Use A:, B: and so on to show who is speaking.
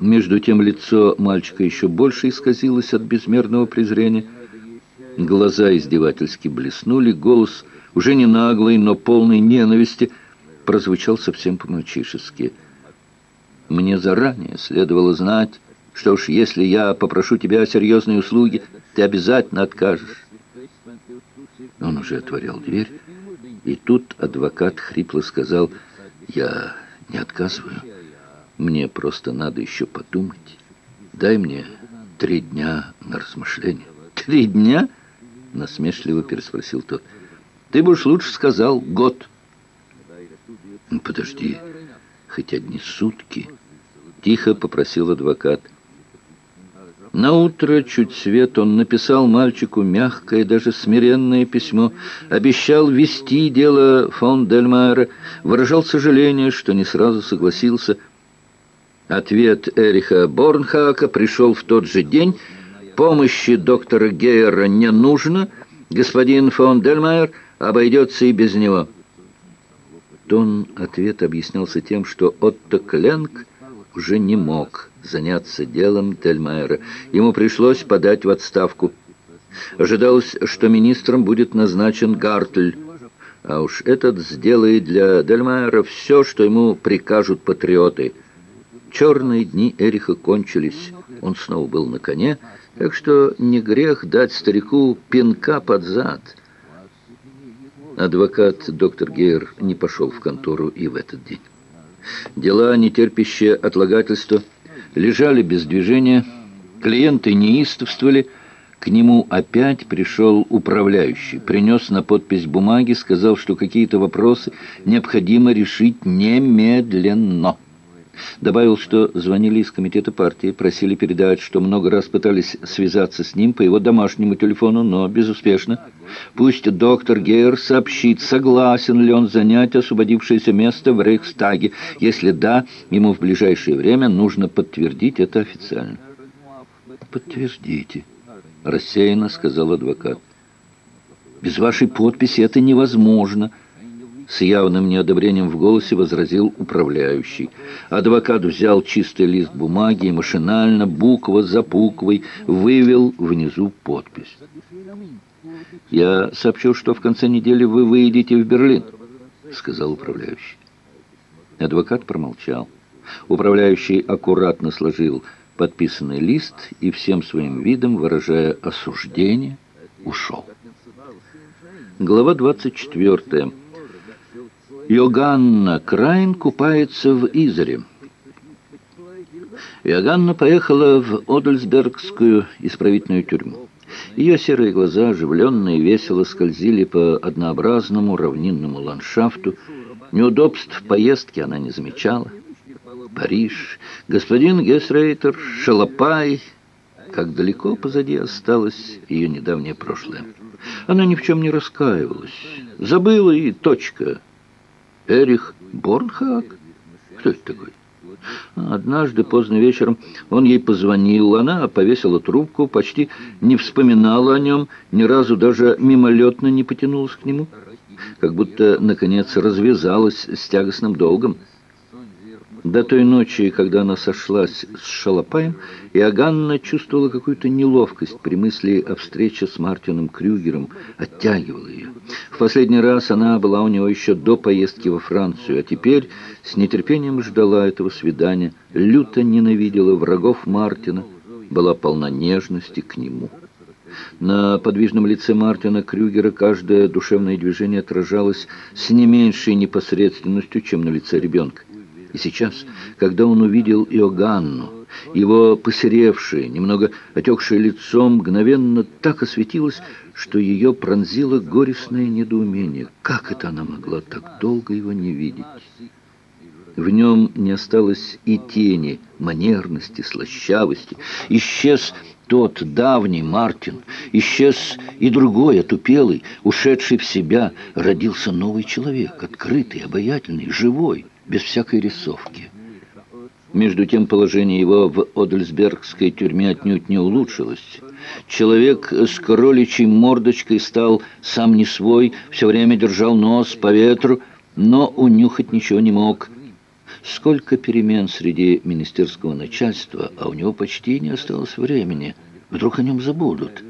A: Между тем лицо мальчика еще больше исказилось от безмерного презрения. Глаза издевательски блеснули, голос, уже не наглый, но полный ненависти, прозвучал совсем по-мальчишески. «Мне заранее следовало знать, что уж если я попрошу тебя о серьезной услуге, ты обязательно откажешь». Он уже отворял дверь, и тут адвокат хрипло сказал, «Я не отказываю». Мне просто надо еще подумать. Дай мне три дня на размышление. Три дня? Насмешливо переспросил тот. Ты бы уж лучше сказал год. Ну, подожди, хоть одни сутки. Тихо попросил адвокат. На утро чуть свет он написал мальчику мягкое, даже смиренное письмо, обещал вести дело фон Дельмайера, выражал сожаление, что не сразу согласился – Ответ Эриха Борнхака пришел в тот же день. Помощи доктора Гейера не нужно. Господин фон Дельмайер обойдется и без него. Тон ответа объяснялся тем, что Отто Кленк уже не мог заняться делом Дельмайера. Ему пришлось подать в отставку. Ожидалось, что министром будет назначен Гартль, а уж этот сделает для Дельмайера все, что ему прикажут патриоты – Черные дни Эриха кончились. Он снова был на коне, так что не грех дать старику пинка под зад. Адвокат доктор Гейер не пошел в контору и в этот день. Дела, не терпящие отлагательства, лежали без движения, клиенты неистовствовали, к нему опять пришел управляющий, принес на подпись бумаги, сказал, что какие-то вопросы необходимо решить немедленно. Добавил, что звонили из комитета партии, просили передать, что много раз пытались связаться с ним по его домашнему телефону, но безуспешно. Пусть доктор Гейер сообщит, согласен ли он занять освободившееся место в Рейхстаге. Если да, ему в ближайшее время нужно подтвердить это официально. «Подтвердите», — рассеянно сказал адвокат. «Без вашей подписи это невозможно». С явным неодобрением в голосе возразил управляющий. Адвокат взял чистый лист бумаги и машинально, буква за буквой, вывел внизу подпись. «Я сообщу, что в конце недели вы выедете в Берлин», — сказал управляющий. Адвокат промолчал. Управляющий аккуратно сложил подписанный лист и всем своим видом, выражая осуждение, ушел. Глава 24. Йоганна Крайн купается в Изере. Йоганна поехала в Одельсбергскую исправительную тюрьму. Ее серые глаза, оживленные, весело скользили по однообразному равнинному ландшафту. Неудобств поездки она не замечала. Париж, господин Гесрейтер, Шалопай. Как далеко позади осталось ее недавнее прошлое. Она ни в чем не раскаивалась. Забыла и точка. Эрих Борнхак? Кто это такой? Однажды поздно вечером он ей позвонил, она повесила трубку, почти не вспоминала о нем, ни разу даже мимолетно не потянулась к нему, как будто, наконец, развязалась с тягостным долгом. До той ночи, когда она сошлась с Шалопаем, Иоганна чувствовала какую-то неловкость при мысли о встрече с Мартином Крюгером, оттягивала ее. В последний раз она была у него еще до поездки во Францию, а теперь с нетерпением ждала этого свидания, люто ненавидела врагов Мартина, была полна нежности к нему. На подвижном лице Мартина Крюгера каждое душевное движение отражалось с не меньшей непосредственностью, чем на лице ребенка. И сейчас, когда он увидел Иоганну, его посеревшее, немного отекшее лицо мгновенно так осветилось, что ее пронзило горестное недоумение. Как это она могла так долго его не видеть? В нем не осталось и тени манерности, слащавости. Исчез тот давний Мартин, исчез и другой, отупелый, ушедший в себя. Родился новый человек, открытый, обаятельный, живой без всякой рисовки. Между тем положение его в Одельсбергской тюрьме отнюдь не улучшилось. Человек с кроличьей мордочкой стал сам не свой, все время держал нос по ветру, но унюхать ничего не мог. Сколько перемен среди министерского начальства, а у него почти не осталось времени. Вдруг о нем забудут.